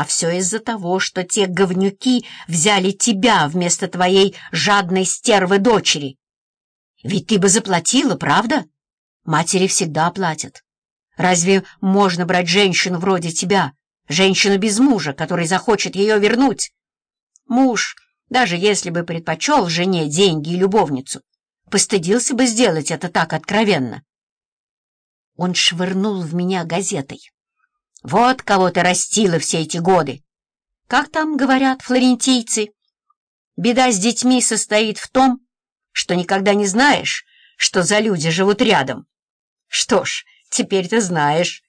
А все из-за того, что те говнюки взяли тебя вместо твоей жадной стервы дочери. Ведь ты бы заплатила, правда? Матери всегда платят. Разве можно брать женщину вроде тебя, женщину без мужа, который захочет ее вернуть? Муж, даже если бы предпочел жене деньги и любовницу, постыдился бы сделать это так откровенно. Он швырнул в меня газетой. «Вот кого ты растила все эти годы! Как там говорят флорентийцы? Беда с детьми состоит в том, что никогда не знаешь, что за люди живут рядом. Что ж, теперь ты знаешь.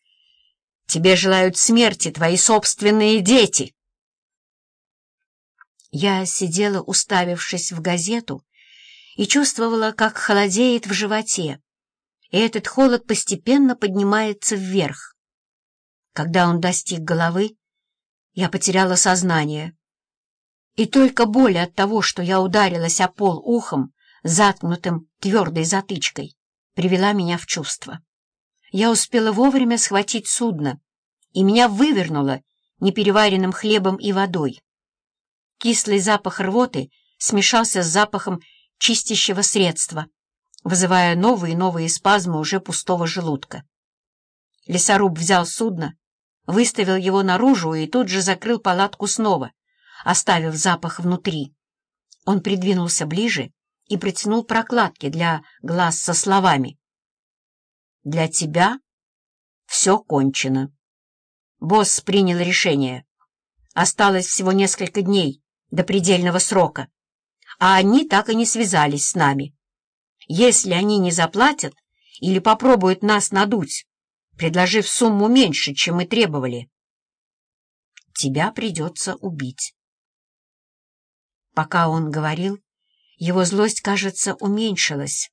Тебе желают смерти твои собственные дети». Я сидела, уставившись в газету, и чувствовала, как холодеет в животе, и этот холод постепенно поднимается вверх. Когда он достиг головы, я потеряла сознание. И только боль от того, что я ударилась о пол ухом, заткнутым твердой затычкой, привела меня в чувство. Я успела вовремя схватить судно, и меня вывернуло непереваренным хлебом и водой. Кислый запах рвоты смешался с запахом чистящего средства, вызывая новые и новые спазмы уже пустого желудка. Лесоруб взял судно, выставил его наружу и тут же закрыл палатку снова, оставив запах внутри. Он придвинулся ближе и протянул прокладки для глаз со словами. «Для тебя все кончено. Босс принял решение. Осталось всего несколько дней до предельного срока а они так и не связались с нами. Если они не заплатят или попробуют нас надуть, предложив сумму меньше, чем мы требовали, тебя придется убить. Пока он говорил, его злость, кажется, уменьшилась.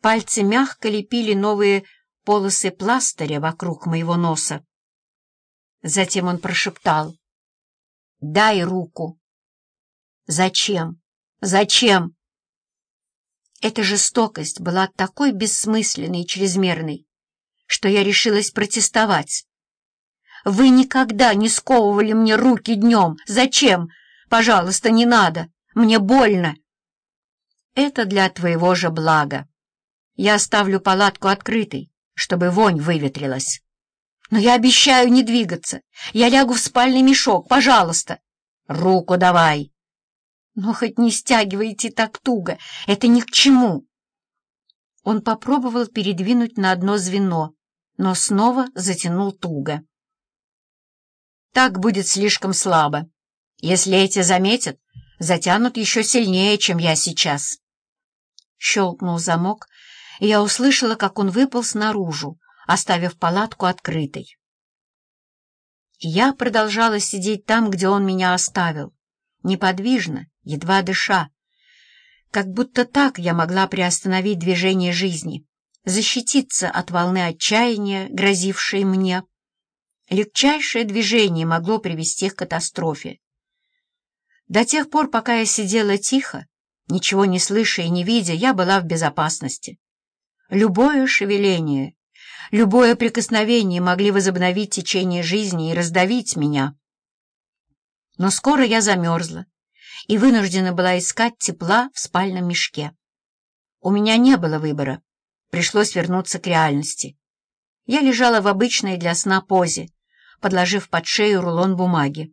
Пальцы мягко лепили новые полосы пластыря вокруг моего носа. Затем он прошептал «Дай руку». «Зачем?» Зачем? Эта жестокость была такой бессмысленной и чрезмерной, что я решилась протестовать. «Вы никогда не сковывали мне руки днем. Зачем? Пожалуйста, не надо. Мне больно». «Это для твоего же блага. Я оставлю палатку открытой, чтобы вонь выветрилась. Но я обещаю не двигаться. Я лягу в спальный мешок, пожалуйста. Руку давай!» Но хоть не стягивайте так туго, это ни к чему. Он попробовал передвинуть на одно звено, но снова затянул туго. Так будет слишком слабо. Если эти заметят, затянут еще сильнее, чем я сейчас. Щелкнул замок, и я услышала, как он выпал снаружи, оставив палатку открытой. Я продолжала сидеть там, где он меня оставил, неподвижно, едва дыша. Как будто так я могла приостановить движение жизни, защититься от волны отчаяния, грозившей мне. Легчайшее движение могло привести к катастрофе. До тех пор, пока я сидела тихо, ничего не слыша и не видя, я была в безопасности. Любое шевеление, любое прикосновение могли возобновить течение жизни и раздавить меня. Но скоро я замерзла и вынуждена была искать тепла в спальном мешке. У меня не было выбора, пришлось вернуться к реальности. Я лежала в обычной для сна позе, подложив под шею рулон бумаги.